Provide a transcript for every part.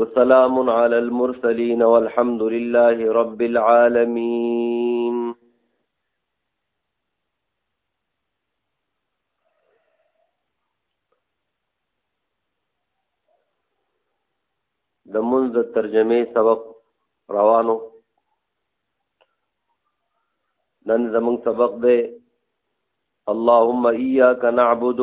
وسلام على المرسلين والحمد لله رب العالمين د منځ ترجمه سبق روانو نن زمون سبق دی اللهم اياك نعبد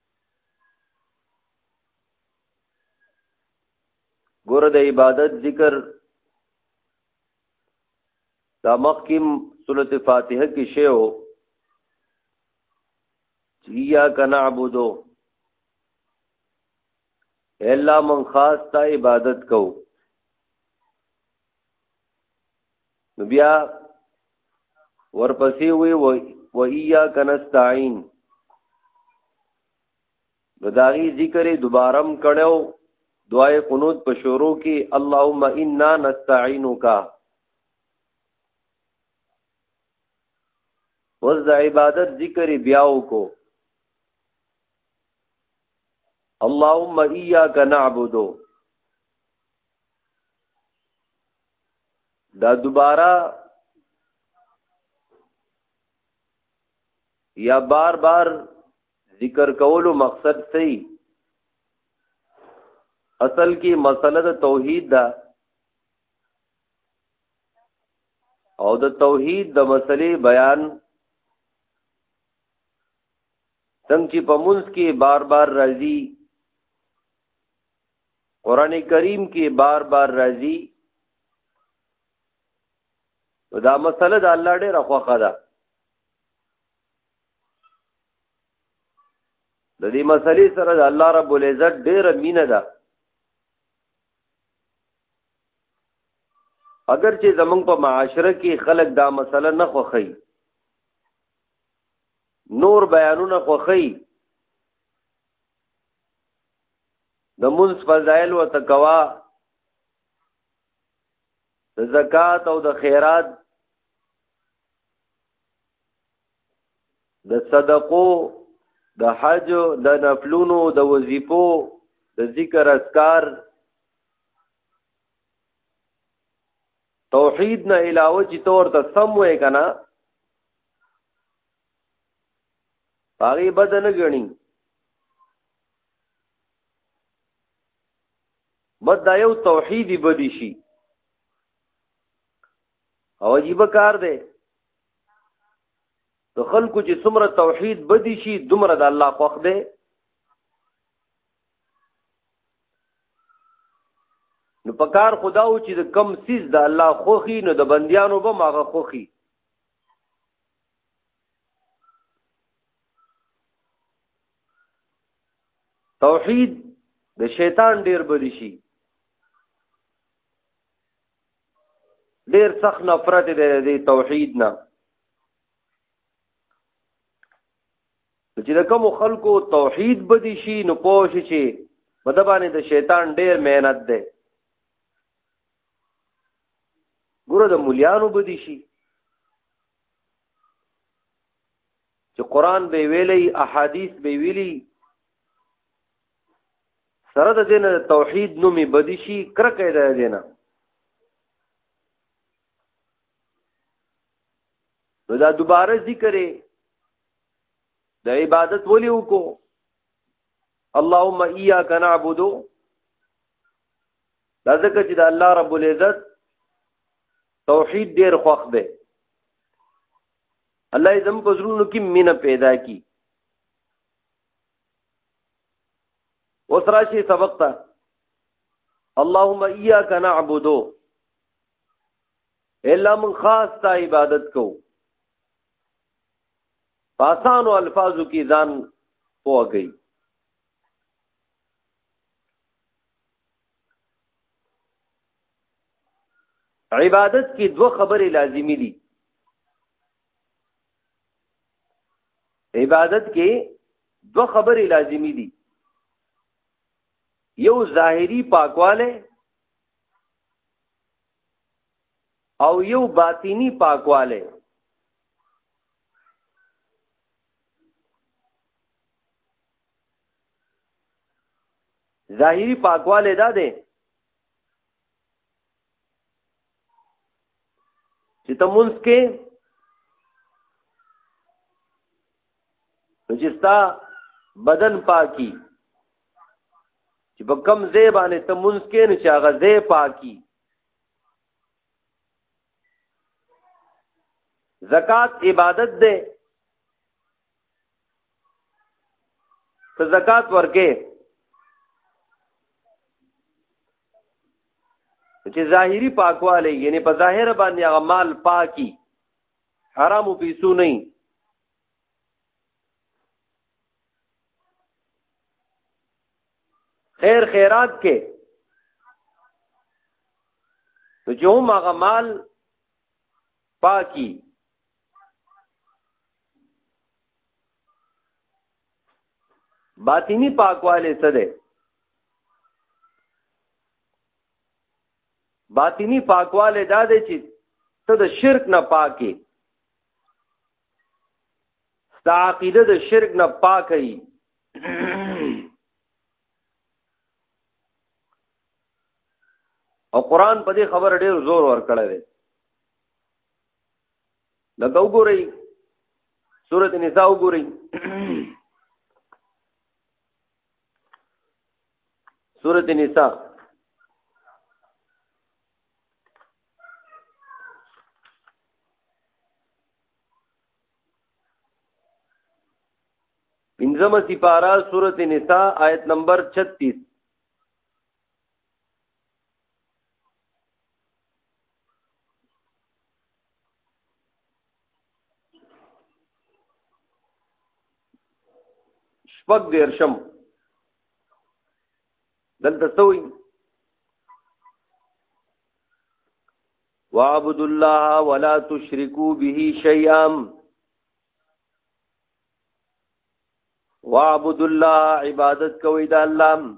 ګور د عبادت ذکر دا مخکیم سورته فاتحه کې شیو یا کنعبدو الا من خاص تا عبادت کو نو بیا ورپسې وی و ایا کنستعين نو داغي ذکر دوبارم کړو دعای قنوت په شروع کې اللهم انا نستعينک وز د عبادت ذکر بیاو کو اللهم اياک نعبد دا دوباره یا بار بار ذکر کولو مقصد سی اصل کې مسله د توحید ده او د توحید د مسلې بیان څنګه چې په منځ کې بار بار راځي قران کریم کې بار بار راځي دا مسله د الله ډېر خوخه ده د دې مسلې سره د الله رب العزت ډېر مینه ده اگر چې زمونږ په معاشره کې خلک دا مسله نه خوخی نور بیانونه خوخی د منځ فضایل او تقوا د زکات او د خیرات د صدقو د حج د نفلونو د وظیفو د ذکر اذکار توحید نه علاوه چې تور ته سم وې کنه هغه بد نه غني بد دا یو توحیدی بدی شي او عجیب کار دی د خلکو چې څومره توحید بدی شي دومره د الله خوښ دی نو په کار خدا و چې د کم سیز د الله خوخي نو د بندیانو به ماغه خوخي توحید د شیطان ډیر بدی شي ډیر سخت نفرت دی د توحید نه چې د کوم خلکو توحید بدی شي نو پوه شي چې په د باندې د شیطان ډیر مهنت دی ګوره د مليانو بدی شي چې قران به ویلي احادیث به ویلي سره د دین توحید نومي بدیشي کرکې ده دینه نو دا دوباره ذکر د عبادت ولي وکړو اللهم اياک نعبد دا ځکه چې د الله رب العزت توحید ډیر خوښ دی الله یې زم پزرونو کې مینه پیدا کی وسرا شي سبق ته اللهم اياک نعبد الا من خاص تا عبادت کو پاسانو الفاظو کې ځان پوه گئی عبادت کې دوه خبرې لازمی دي عبادت کې دوه خبرې لازمی دي یو ظاهری پاکواله او یو باطینی پاکواله ظاهری پاکواله دا دی چې ته مونږ کې چې ستا بدن پاکي چې په کم ځای باندې ته مونږ کې نه چې هغه ځای پاکي زکات عبادت ده ته زکات ورکې چې ظاهری پاکواله یعنی په ظاهر باندې هغه مال پاکي حرامو پیسو نه خیر خیرات کې نو چې هم هغه مال پاکي باطینی پاکواله څه ده باطینی پاکواله دا ده چې ته د شرک نه پاکي دا عقیده د شرک نه پاکي او قران په دې خبره ډېر زور ور کړی دی لکه وګورئ سورت نساء وګورئ سورت نساء پنځم سپارا سورت نساء آیت نمبر 36 شپږ دیرشم دلته سوی وعبد الله ولا تشركوا به شيئا وعبد الله عبادت کوي د الله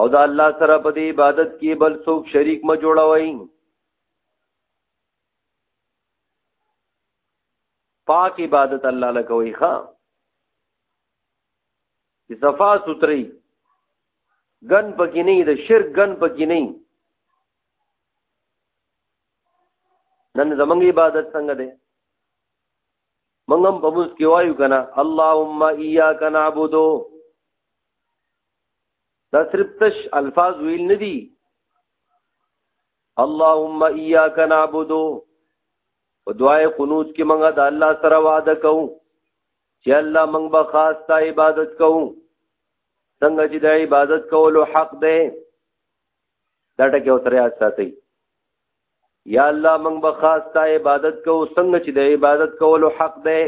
او دا الله سره په دې عبادت کې بل څوک شریک ما جوړوي پاک عبادت الله لکوي ښا چې صفا سوتري ګن پکې نه د شرک ګن پکې نه نن زمنګ عبادت څنګه ده موږ هم په موږ کې وایو کنه اللهم اياک نعبد دا صرف تش الفاظ ویل نه دي اللهم اياک نعبد په دعای قنوت کې موږ د الله سره وعده کوو چې الله موږ به خاص تا عبادت کوو څنګه چې د عبادت کولو حق دی دا ټکی او تریا ساتي یا الله موږ به خاص تا عبادت کو څنګه چې د عبادت کولو حق دی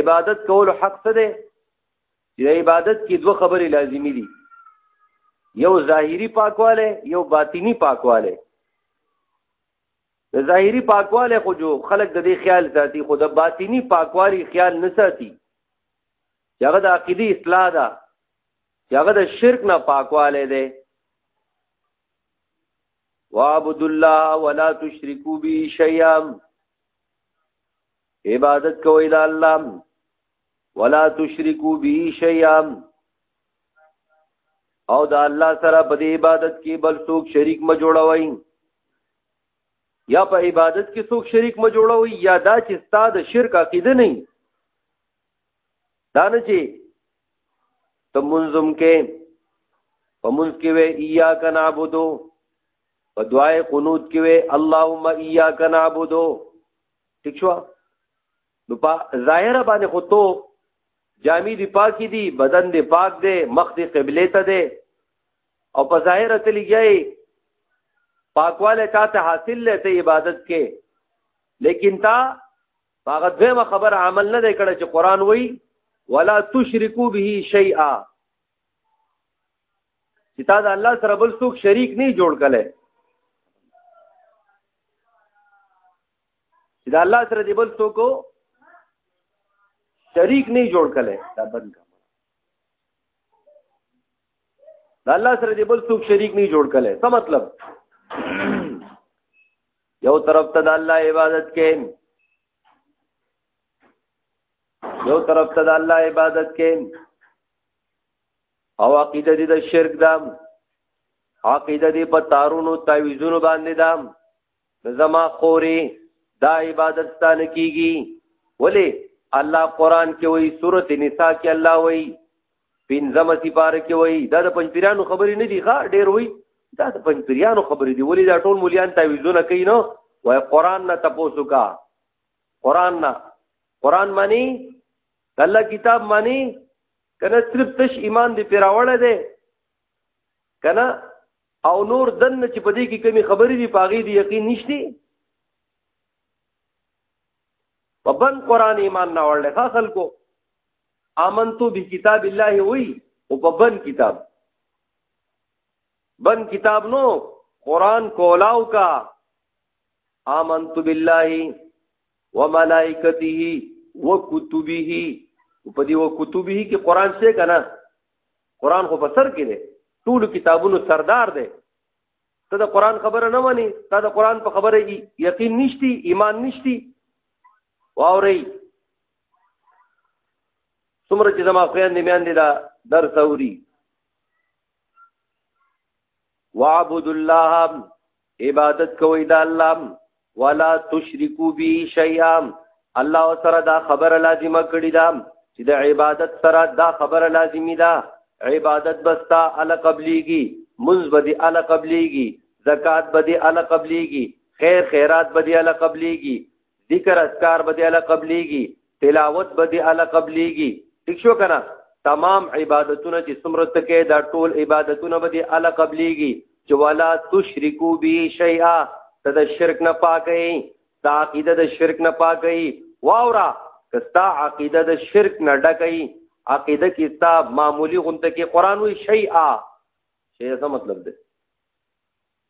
عبادت کولو حق څه دی چې د عبادت کې دوه خبرې لازمی دي یو ظاهری پاکواله یو باطینی پاکواله د ظاهری پاکواله خو جو خلک د دې خیال ساتي خو د باطینی پاکوالی خیال نه ساتي چې هغه د عقیدی اصلاح ده چې هغه د شرک نه پاکواله ده وعبد الله ولا تشركوا به شيئا عبادت کوي د الله ولا تشركوا به شيئا او د الله سره په دې عبادت کې بل څوک شریک م جوړوي یا په عبادت کې څوک شریک م جوړوي یا دا چې ستاد شرک عقیده نه دا نه چې ته منظم کې په منځ کې وې ایاک نعبدو په دعای قنوت کې وې اللهم ایاک نعبدو ٹھیک شو نو په ظاهر باندې خو ته جامې دی پاکي دي بدن دی پاک دی مخ دی قبله ته دی او په ظاهر ته لګیای پاکواله چاته حاصل لته عبادت کې لیکن تا هغه دویمه خبر عمل نه دی کړی چې قران وای ولا تشرکو به شیئا چې تا د الله سره بل څوک شریک نه جوړ کله چې د الله سره دی بل څوک شریک نه جوړ کله دا بند کړه د الله سره دی بل څوک شریک نه جوړ کله څه مطلب یو طرف ته د الله عبادت کې یو طرف ته د الله عبادت کې او عقیده دې د شرک دا عقیده دې په تارونو تعویذونو باندې دا زما خوري دا عبادت ستانه کیږي ولی الله قران کې وایي سورته نساء کې الله وایي پنځمه سپاره کې وایي دا د پنځپیرانو خبرې نه دي ښا ډېر وایي دا د پنځپیرانو خبرې دي ولې دا ټول مولیان تعویذونه کوي نو وای قران نه تاسو کا قران نه قران معنی الله کتاب معنی کنه صرف تش ایمان دی پیراوړل دی کنه او نور دن چې پدې کې کمی خبرې دي پاغي دي یقین نشتی په بل قران ایمان نه وړل ښه خلکو امنتو به کتاب الله وی او په بل کتاب بل کتاب نو قران کولاو کا امنت بالله وملائکته وکتبه په دې وکتبه کې قران څه کنه قران خو په سر کې دی ټول کتابونو سردار دی ته د قران خبره نه مانی ته د قران په خبره یقین نشتی ایمان نشتی واوري څومره چې زما خوان دې میان دي دا درس اوري وعبد الله عبادت کوي دا الله ولا تشرکو بی شیئا الله سره دا خبره لازمه کړی دا چې د عبادت سره دا خبره لازمی ده عبادت بستا ال قبلیږي منځ بدی ال قبلیږي زکات بدی ال قبلیږي خیر خیرات بدی ال قبلیږي ذکر اذکار بدی ال قبلیږي تلاوت به دې اله قبليږي ټیک شو کنه تمام عبادتونه چې څومره تکې دا ټول عبادتونه به دې اله قبليږي چې ولا تشرکو به شیئا ته د شرک نه پاکې دا عقیده د شرک نه پاکې واورا کستا عقیده د شرک نه ډکې عقیده کې تا معمولی غونته کې قران وی شیئا شیئا څه مطلب دی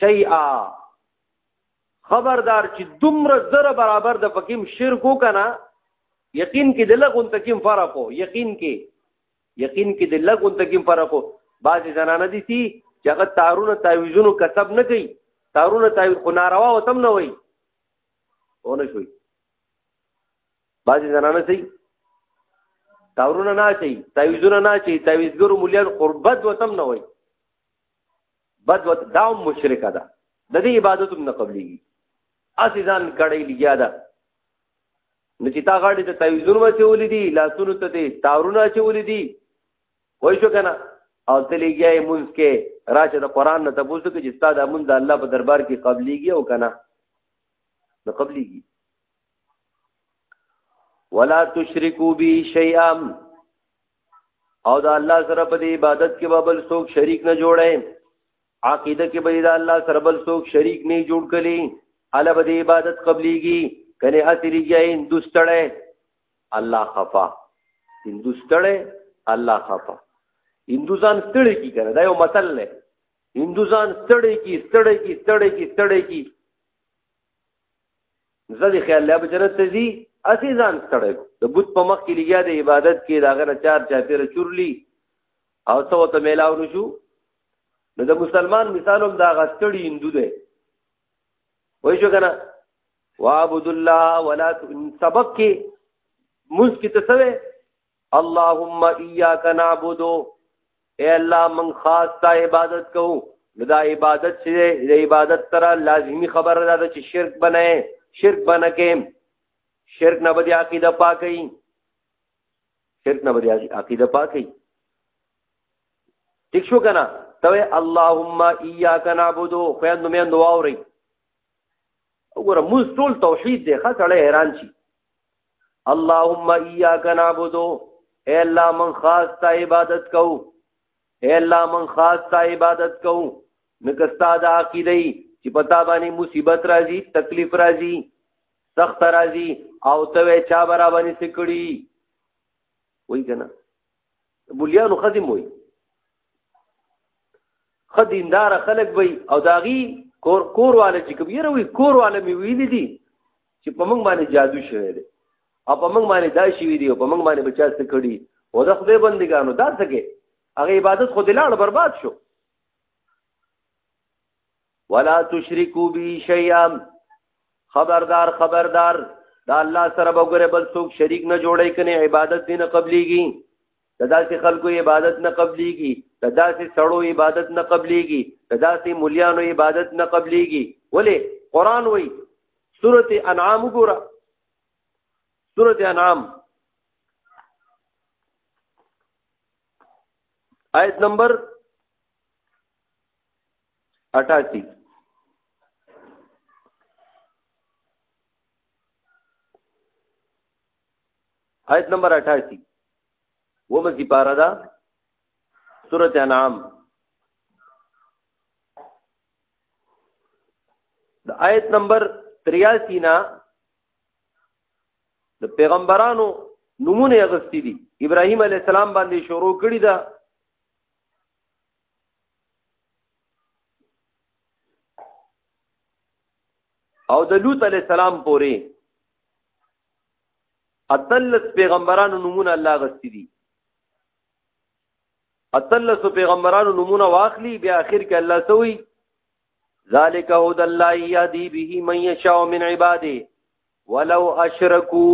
شیئا خبردار چې دومره زره برابر د فقیم شرک وکنه یقین کې د لغون تکیم فرق وو یقین کې یقین کې د لغون تکیم فرق وو بعضی زنانه دي سي چې هغه تارونه تعویذونو کسب نه کوي تارونه تعویذ خو ناروا او تم نه وای ونه شوي بعضی زنانه سي تارونه نه چي تعویذونه نه چي تعویذګرو مليان قربت وتم نه وای بد وت دا مشرک ده د دې عبادت هم نه قبليږي اسی ځان کړي لګیا ده نو چې تا غاړي ته تعویذونه وچولې دي لاسونو ته دي تارونه چولې دي وای شو کنه او ته لګیاي مونږ کې راشه د قران نه تاسو کې چې استاد امون د الله په دربار کې قبليږي او کنه نو قبليږي ولا تشركوا بي شيئا او دا الله سره په دې عبادت کې به بل څوک شریک نه جوړي عقیده کې به دا الله سره بل څوک شریک نه جوړ کړي الا به دې عبادت قبليږي کنه هتري جاي هندوستړې الله خفا هندوستړې الله خفا هندوزان ستړي کی کنه دا یو متل نه هندوزان ستړي کی ستړي کی ستړي کی ستړي کی زه دې خیال لا بجرت ته زی اسی ځان ستړی کو د بت په مخ کې لګیا د عبادت کې دا غره چار چا پیر چورلی او څو ته میلاو نشو نو د مسلمان مثال هم دا غستړی هندو دی وای شو کنه وعبد الله ولا سبق کې موږ کې تسوي اللهم اياک نعبد اے الله من خاص تا عبادت کو دا عبادت چې د عبادت تر لازمی خبره ده چې شرک بنئ شرک بنکه شرک نه بدی عقیده پاکي شرک نه بدی عقیده پاکي ٹھیک شو کنه ته اللهم اياک نعبد خو اند مې اند واوري وګوره موږ ټول توحید دی خاص اړه حیران شي اللهم اياک نعبد اے الله من خاص تا عبادت کو اے الله من خاص تا عبادت کو نکستا دا عقیده چې پتا باندې مصیبت راځي تکلیف راځي سخت راځي او ته چا برابر سکړي وای کنه بولیانو خزم وي خدیندار خلک وي او داغي کور کور والے چې کبیر وي کور والے مې ویلي دي چې په موږ باندې جادو شوی دی او په موږ باندې دا شوی دی او په موږ باندې بچا څه کړي او د خدای بندګانو دا څه کې هغه عبادت خو دلاړ برباد شو ولا تشرکو بی شیئا خبردار خبردار دا الله سره وګوره بل څوک شریک نه جوړی کنه عبادت دینه قبليږي د داسې خلکو عبادت نه قبليږي د داسې سړو عبادت نه قبليږي د داسې مليانو عبادت نه قبليږي ولی قران وای سورته انعام وګوره سورته انعام آیت نمبر 88 آیت نمبر 88 ومه سی پارا دا سورۃ انعام د آیت نمبر 83 نا د پیغمبرانو نمونه اغستی دي ابراهیم علی السلام باندې شروع کړی دا او د لوط علی السلام پورې اتلس پیغمبرانو نمونه الله غستی دي اتلس پیغمبرانو نمونه واخلي بیا اخر کې الله سوي ذالک هود الله یهدی به من یشاء من عباده ولو اشرکو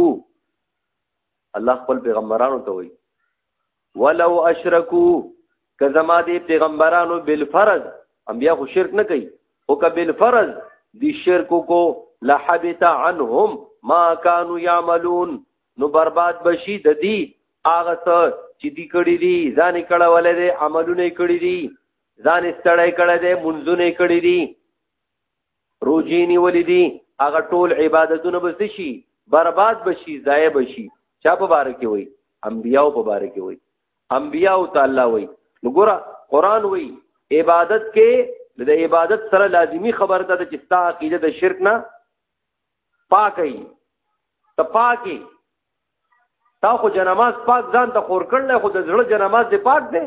الله خپل پیغمبرانو ته وایي ولو اشرکو که زما دی پیغمبرانو بالفرض انبیا خو شرک نه کوي او که بالفرض دی شرک کو لحبط عنهم ما كانوا يعملون نو برباد بشي د دې هغه څه چې دی کړی دي ځان کړه ولې دي عملونه کړی دي ځان ستړی کړه دي منځونه کړی دي روجی نیولې دي هغه ټول عبادتونه بس شي برباد بشي ضایع بشي چا په بار کې وای انبیاو په بار کې وای انبیاو تعالی وای وګوره قران وای عبادت کې د عبادت سره لازمی خبره ده چې ستا عقیده د شرک نه پاکي ته پاکي تا خو جنماز پاک ځان ته خور کړل خو د زړه جنماز دې پاک دی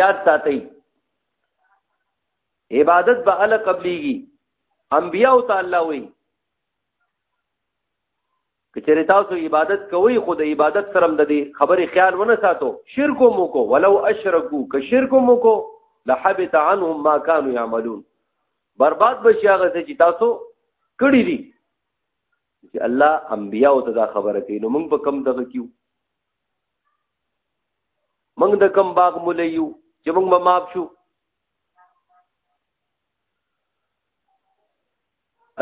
یاد ساتي عبادت به ال قبليږي انبیاء تعالی وي کچره تاسو عبادت کوئ خو د عبادت سره د دې خبرې خیال ونه ساتو شرک مو کو ولو اشرکو که شرک مو کو لحبط عنهم ما كانوا يعملون برباد بشي هغه چې تاسو کړی دي چې الله انبیاء ته دا خبره کوي نو موږ په کم دغه کیو موږ د کم باغ مولې یو چې موږ به ماب شو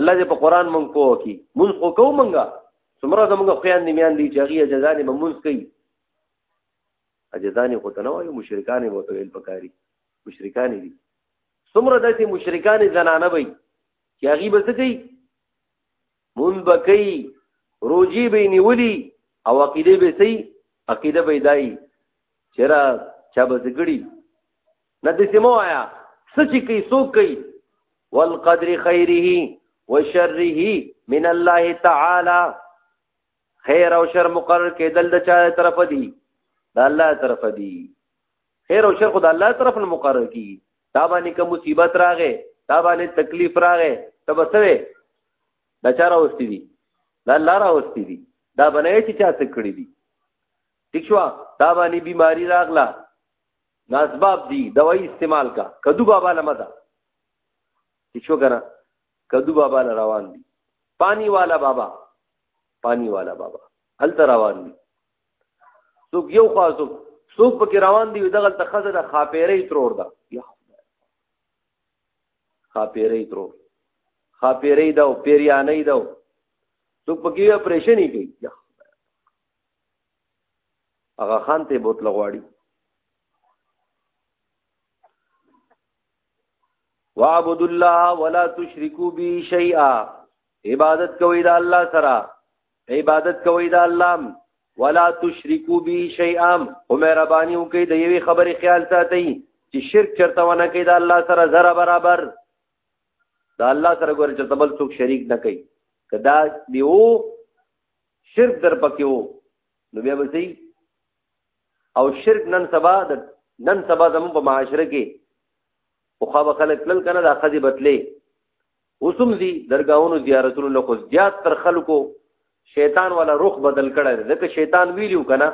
الله دې په قران موږ پوه کی موږ خو کو موږ څومره زموږ خویان دې میان دي چې هغه جزانه به موږ کوي اجزانه خو تنو یو مشرکان به ته ویل پکاري مشرکان دي څومره داسې مشرکان زنانه وي چې هغه به څه کوي مونږ به کوي روجي به نیولي او عقیده به سي عقیده به دای چیرې چا به زګړي نه د سمو آیا سچ کی سو کوي والقدر خیره وشره من الله تعالی خیر او شر مقرر کېدل د چا طرف دی د الله طرف دی خیر او شر خدای الله طرف نه مقرر کی دا باندې کوم مصیبت راغې دا باندې تکلیف راغې تب سوې دا چا راوستي دي دا الله راوستي دي دا باندې چې چا څه کړی دي ٹھیک شو دا باندې بیماری راغله ناسباب دي دوايي استعمال کا کدو بابا لمدا ٹھیک شو کنه کدو بابا روان دي پانی والا بابا پانی والا بابا هلته روان دي څوک یو خاصو څوک پکې روان دی دغه ته خزه د خاپېرې ترور ده یا خاپېرې ترور خاپېرې دا او پیریانې دا څوک پکې اپریشن یې کوي یا هغه خان ته بوت لغواړي وعبد الله ولا تشركوا به شيئا عبادت کوي د الله سره عبادت کوي دا الله ولا تشرکو بی شیئا او مهرباني وکي د یوې خبرې خیال ساتي چې شرک چرته ونه کوي دا الله سره زره برابر دا الله سره ګور چې تبل څوک شریک نه کوي کدا دیو شرک در پکې وو نو بیا به او شرک نن سبا د نن سبا زمو په معاشره کې او خو خلک تل کنه د خدي بتلې اوسم دي درگاونو زیارتونو له خو زیات تر خلکو شیطان والا روخ بدل کړی دی ځکه شیطان ویلو کنه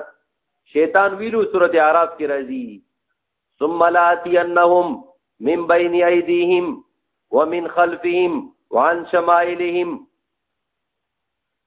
شیطان ویلو سورت اعراف کې راځي ثم لاتینهم من بین ایدیهم ومن خلفهم وعن شمائلهم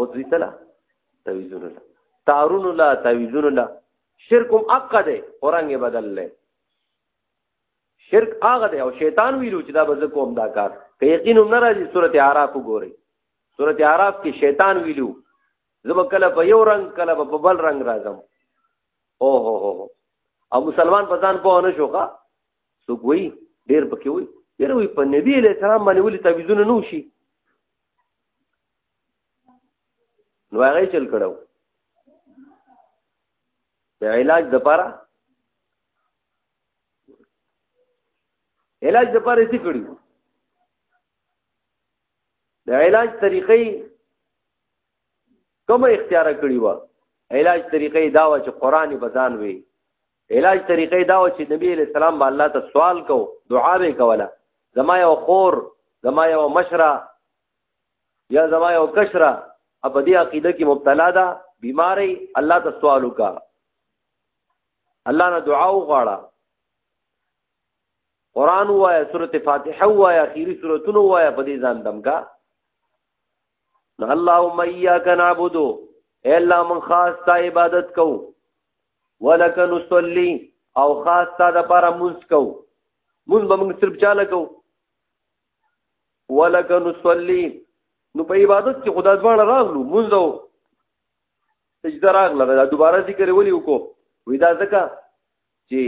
وځیتلا تعویذون الله تارون الله تعویذون الله شرکم عقد اورنګ بدل لې شرک هغه دی او شیطان ویلو چې دا به زه کوم دا کار که یقین هم ناراضي سورته اعراف وګورئ سورته اعراف کې شیطان ویلو زما کله په یو رنگ کله په بل رنگ راځم او هو هو او مسلمان په ځان په نه شوخه سو کوي ډیر پکې وي یره وي په نبی له سلام باندې ولي تعویذونه نو شي نو هغه چل کړو د علاج د پاره علاج د پاره څه کړی د علاج طریقې کومه اختیار کړی و علاج طریقې دا و چې قرآني بزان وي علاج طریقې دا و چې نبی علیہ السلام با الله ته سوال کو دعا به کوله زما یو خور زما یو مشره یا زما یو کشره په دې عقیده کې مبتلا ده بیماری الله ته سوال وکا الله نه دعا وغواړه قران وایا سورته فاتحه وایا اخیری سورتونو وایا په دې ځان دمګه نو اللهم اياک نعبد اے الله من خاص تا عبادت کو ولک نصلي او خاص تا د پاره مونږ کو مونږ به مونږ صرف چاله کو ولک نصلي نو په عبادت کې خدا ځوان راغلو مونږ او سجده راغله دا دوباره ذکر ولي وکړو وې دا ځکه چې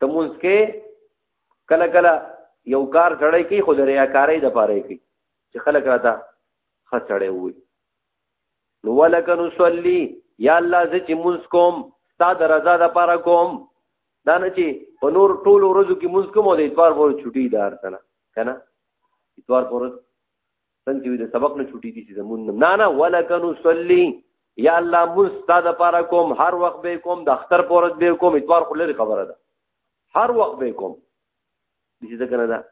تمونځ کې کله کله یو کار سړی کوي خو د ریاکارۍ د پاره کوي چې خلک راته ښه سړی وي نو ولک نو صلی یا الله زه چې مونږ کوم ستا د رضا د پاره کوم دا نه چې په نور ټول ورځو کې مونږ کوم د اتوار پور چټي دار کنه کنه اتوار پور څنګه چې د سبق نه چټي دي چې مونږ نه نه ولک نو صلی یا الله مونږ ستا د پاره کوم هر وخت به کوم د اختر پورت به کوم اتوار خو لري خبره ده هر وخت به کوم دې څه کنه دا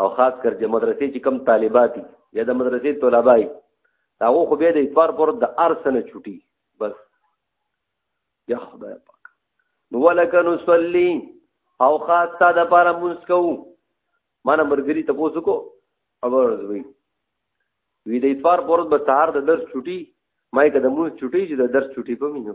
او خاص کر چې مدرسې چې کم طالباتي یا د مدرسې طلبای هغه خو به د اتوار پر د ارسنه چټي بس یا خدای پاک نو ولک نصلی او خاص تا د پاره مونږ کوو مانه مرګری ته پوسو کو اور وی وی د اتوار پر به سهار د درس چټي ما یې کده مونږ چټي چې د درس چټي په مينو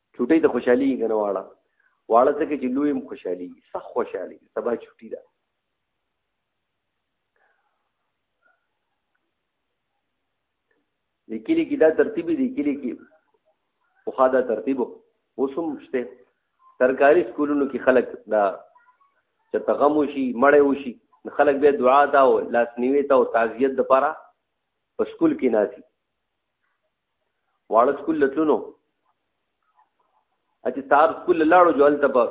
چټي د خوشحالي کنه واړه واړه څه کې چې لوی هم خوشحالي سخ خوشحالي سبا چټي ده د کلی کې دا ترتیب دی کلی کې خو خا دا ترتیب وسوم شته سرکاري سکولونو کې خلک دا چې تغم وشي مړې وشي خلک به دعا دا او لاس نیوي ته او تعزیت د پاره په سکول کې ناسي واړه سکول لتلونو اچ تاب سکول لاړو جو الته په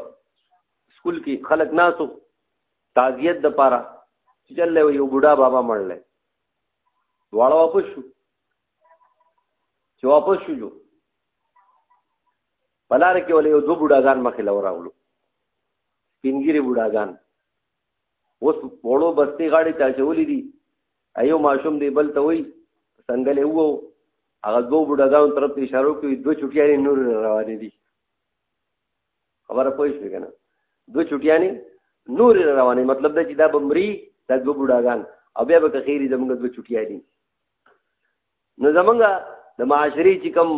سکول کې خلک ناسو تعزیت د پاره چې چل یو بوډا بابا مړل واړه واپس شو چې واپس شو جو پلار کې ولې یو دو بوډاګان مخې لور راغلو پینګيري بوډاګان اوس وړو بستی غاړي ته چولې دي ایو ماشوم دی بل ته وای څنګه وو هغه دوه بډاګان طرف ته اشاره کوي دوه چټیانې نور روانې دي خبره پوه شئ کنه دوه چټیانې نور روانې مطلب دا چې دا بمري دا دوه بډاګان او بیا به خیری زمونږ دوه چټیا دي نو زمونږ د معاشري چې کم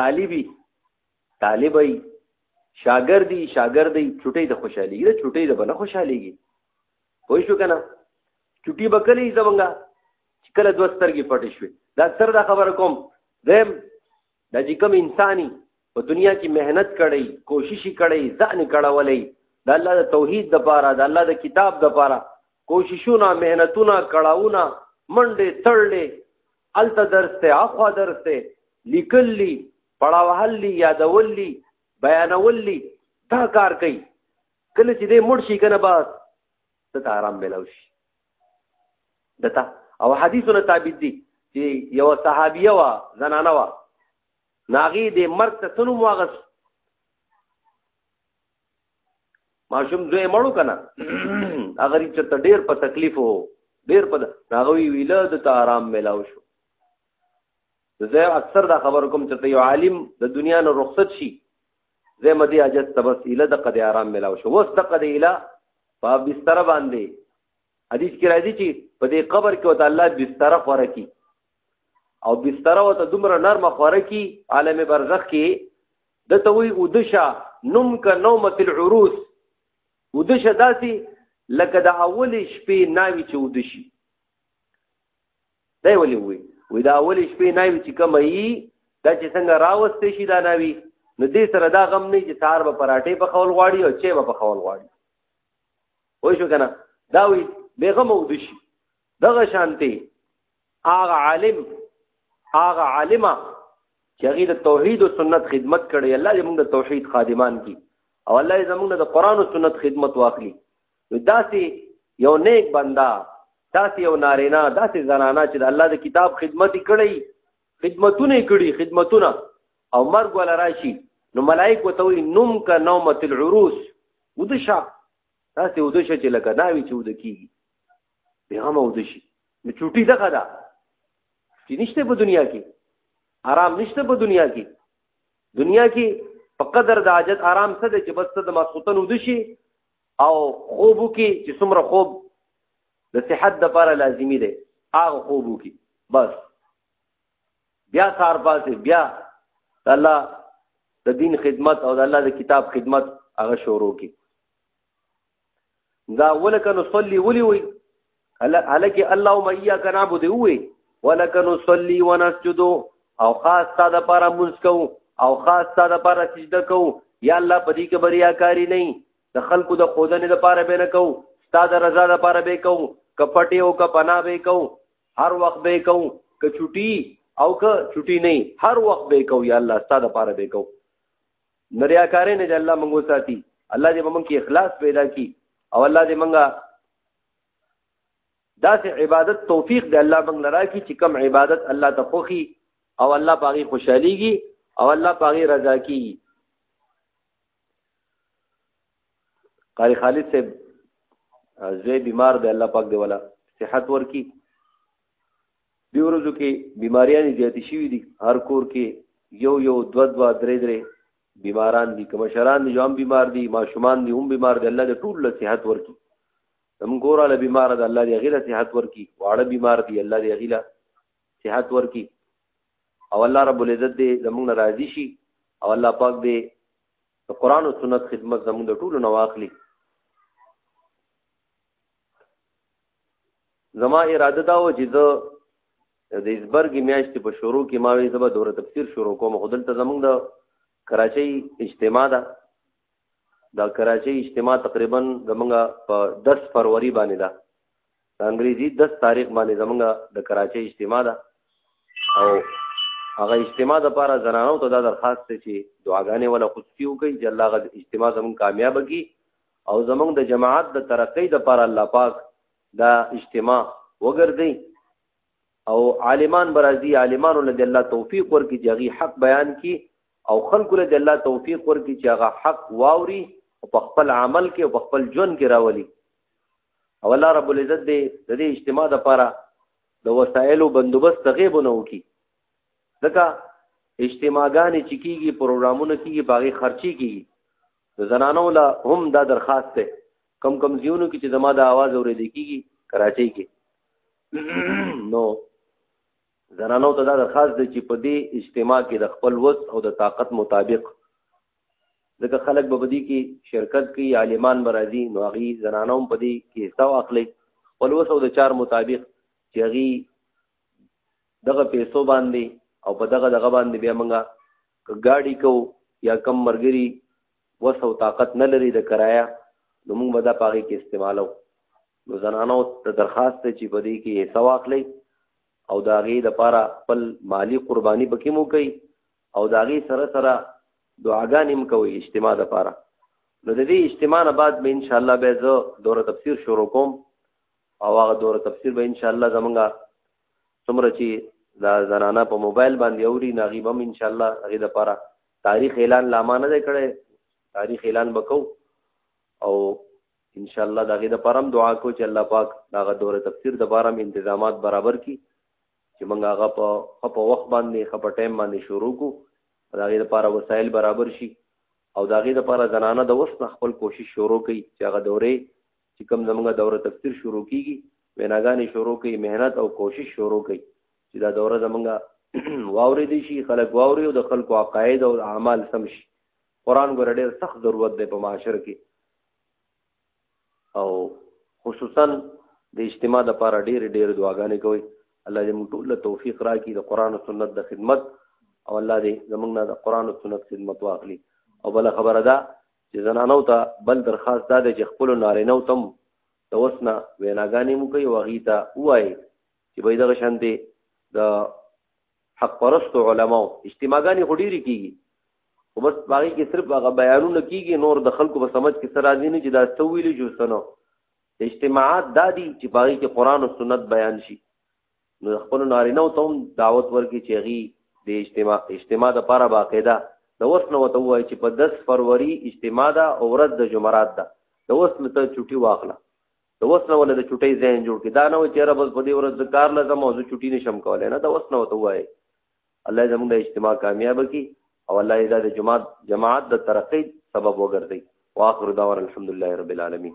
طالبي طالب ای شاګردي شاګردي چټي د خوشحالي د چټي د بنه خوشحاليږي پوه شو کنه چټي بکلې زمونږه چې کله دوه سترګې پټې شوې دا اکثر دا خبره کوم زم دا چې کوم انساني په دنیا کې مهنت کړی کوشش کړی ځان کړولې د الله د توحید د پاره د الله د کتاب د پاره کوششونه مهنتونه کړهونه منډې تړلې الته درسته اخوا درسته لیکلی پړاوهل لی یادول لی بیانول لی دا کار کوي کله چې دې مړ شي کنه بس د آرام ملو شي دتا او حدیثونه ثابت دي چې یو صحابیه وا زنانه وا ناغي دې مرګ ته سنو مواغس ماشوم دوی مړو کنه هغه چې ته ډیر په تکلیف وو ډیر په هغه ویله د آرام ملاو شو زه اکثر دا خبر کوم چې ته یو عالم د دنیا نه رخصت شي زه مدي اجازه تبس اله د قد آرام ملاو شو وس د قد اله په بستر باندې حدیث کې راځي چې په دې قبر کې وته الله بستر خوره کی او بستر وته دومره نرم خوره کی عالم برزخ کې د توي ودشه نوم ک نومه العروس ودشه داسي لکه د اول شپې ناوي چې ودشي دی ولې وي وي دا اولې شپې نه وي چې کومه یي دا چې څنګه راوستې شي دا نه وي نو دې سره دا غم نه چې سهار به پراټې په خول غواړي او چې به په خول غواړي وای شو کنه دا وي بیغم او دشي دغه شانتي هغه عالم هغه عالمه چې هغه د توحید او سنت خدمت کړي الله دې موږ د توحید خادمان کی او الله دې زموږ د قران او سنت خدمت واخلي داسې یو نیک بنده داسې یو نارینا داسې زنانا چې د الله د کتاب خدمت کړی خدمتونه کړی خدمتونه او مرګ ولا راشي نو ملائک وته وي نوم کا نومه العروس ودشا تاسو ودشا چې لکه ناوي چې ود کیږي پیغام ودشي نو چوټي دغه دا چې نشته په دنیا کې آرام نشته په دنیا کې دنیا کې په قدر د حاجت آرام څه دی چې بس ته د مسخوتن ودشي او خوب وکي چې څومره خوب د صحت د لپاره لازمی دی هغه خوب وکي بس بیا سار پاسه بیا الله د دین خدمت او د الله د کتاب خدمت هغه شروع کی دا ولکه نصلي ولي وي الکه اللهم اياک نعبد وي ولک نصلي ونسجد او خاص تا د پاره مونږ کو او خاص تا د پاره سجده کو یا الله په دې کې بریا کاری نه د خلکو د خودنې د پاره به نه کو تا د رضا د پاره به کو کپټي او کپنا به کو هر وخت به کو ک چټي او ک چټي نه هر وخت به کو یا الله تا د پاره به کو نریا کارې نه الله مونږ ساتي الله دې مونږ کې اخلاص پیدا کړي او الله دې مونږه دا سه عبادت توفیق دی الله موږ لرا کی چې کم عبادت الله ته خوخي او الله پاغي خوشحاليږي او الله پاغي رضا کی قاری خالد سے زوی بیمار دی الله پاک دی ولا صحت ورکی دی ورځو کې بیماریاں زیاتې شوې دي هر کور کې یو یو دو دو درې درې بیماران دي کوم شران دي هم بیمار دي ماشومان دي هم بیمار دي الله دې ټول له صحت ورکړي هم ګوراله بیمار ده الله دې غیله صحت ورکړي واړه بیمار دي الله دې غیله صحت ورکړي او الله رب العزت دې زموږ راضي شي او الله پاک دې د قران او سنت خدمت زموږ ټول نو واخلي زما اراده دا و چې زه د ایزبرګ میاشتې په شروع کې ما وی زبا دوره تفسیر شروع کوم خو دلته زمونږ د کراچۍ اجتماع ده دا کراچۍ اجتماع تقریبا زمونږ په 10 فروری باندې ده د انګریزي 10 تاریخ باندې زمونږ د کراچۍ اجتماع ده او هغه اجتماع د لپاره زنانو ته دا درخواست دی چې دعاګانې ولا خصوصي وکړي چې الله غد اجتماع زمونږ کامیاب کړي او زمونږ د جماعت د ترقۍ د پر الله پاک دا اجتماع وګرځي او عالمان برازي عالمانو له الله توفیق ورکړي چې هغه حق بیان کړي او خلکو له الله توفیق ورکړي چې هغه حق واوري او په خپل عمل کې او په خپل ژوند کې راولي او الله رب العزت دې د دې اجتماع لپاره د وسایلو بندوبست غیبونه وکړي ځکه اجتماعګانې چې کیږي پروګرامونه کیږي باغې خرچي کیږي د زنانو لا هم دا درخواست ته کم کم زیونو کې چې زما د आवाज اورې لیکيږي کراچۍ کې نو زنانو ته دا درخواست دی چې په دې اجتماع کې د خپل وس او د طاقت مطابق ځکه خلک به بدی کې شرکت کوي عالمان برازي نو هغه زنانو هم بدی کې حصہ واخلي خپل وس او د چار مطابق چې هغه دغه پیسو باندې او په دغه دغه باندې بیا موږ که ګاډي کو یا کم مرګري وس او طاقت نه لري د کرایه نو موږ به دا پاغې کې استعمالو نو زنانو ته درخواست دی چې په دې کې حصه واخلئ او د هغې لپاره خپل مالی قرباني پکې مو کوي او د هغې سره سره دعاګانې هم کوي اجتماع لپاره نو د دې اجتماع نه بعد به انشاءالله به زه دوره تفسیر شروع کوم او هغه دوره تفسیر به انشاءالله زمونږ څومره چې دا زنانه په موبایل باندې اوري ناغي بم ان شاء الله هغه د پاره تاریخ اعلان لا ما نه کړي تاریخ اعلان وکاو او ان شاء الله دغه د پرم دعا کو چې الله پاک دغه دوره تفسیر د بارم تنظیمات برابر کی چې موږ هغه په خپل وخت باندې خپل ټایم باندې شروع کو دغه لپاره وسایل برابر شي او دغه لپاره زنانه د وس خپل کوشش شروع کړي چې هغه دوره چې کوم زمونږ دوره تفسیر شروع کیږي ویناګانې شروع کوي مهنت او کوشش شروع کوي چې دا دوره زمونږ واورې دي شي خلک واوري او د خلکو عقاید او اعمال سم شي قران ګور ډېر سخت ضرورت دی په معاشره کې او خصوصا د اجتماع د لپاره ډېر ډېر دعاګانې کوي الله دې موږ ټول توفیق راکړي د قران او سنت د خدمت او الله دې زموږ نه د قران او سنت خدمت واخلي او بل خبره ده چې زنانو ته بل درخواست دا دی چې خپل نارینه تم توسنا ویناګانې مو کوي واغی ته وای چې به دغه شان دي د حق پرست علماو اجتماعګانې هډيري کیږي خو بس باغی کې صرف هغه بیانونه کیږي نور د خلکو په سمج کې سره راځي نه چې دا سویل جو سنو اجتماعات دادی چې باغی کې قران او سنت بیان شي نو خپل نارینه ته هم دعوت ورکړي چې غي د اجتماع اجتماع د لپاره باقاعده د وس نو ته وایي چې په 10 فروری اجتماع ده او ورځ د جمعرات ده د وس نو ته چټي واخله د وس نو له چټي ځین جوړ کې دا نه و چې رب په دې ورځ د کار لازم او زه چټي نشم کولای نه د وس نو ته وایي الله زموږ د اجتماع کامیاب کی او الله دې د جماعت جماعت د ترقی سبب وګرځي واخر دعوانا الحمدلله رب العالمین